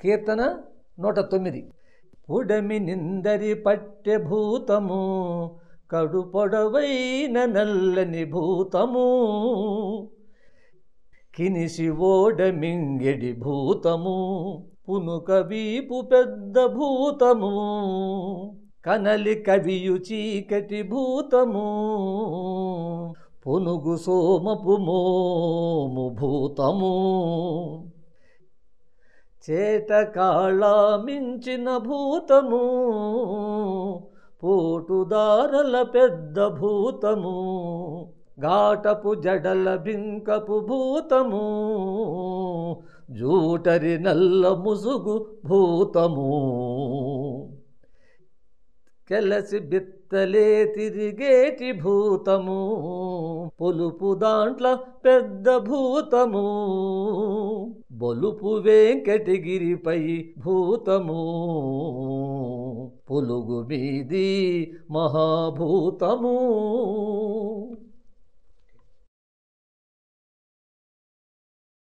కీర్తన నూట తొమ్మిది. ఉడమి నిందరి పట్టెభూతము కడు పొడవైన నల్లని భూతము. కినిసి ఓడమింగెడి భూతము పునుక వీపు పెద్ద భూతము. కనలి కవియు చీకటి భూతము పునుగు సోమపు మోము భూతము. చేటకాళ మించిన భూతము పోటుదారల పెద్ద భూతము ఘాటపు జడల బింకపు భూతము జూటరి నల్ల ముసుగు భూతము. కెలసి బిత్తలే తిరిగేటి భూతము పొలుపు దాంట్ల పెద్ద భూతము. బొలుపు వెంకటగిరిపై భూతము. పొలుగు మీది మహాభూతము.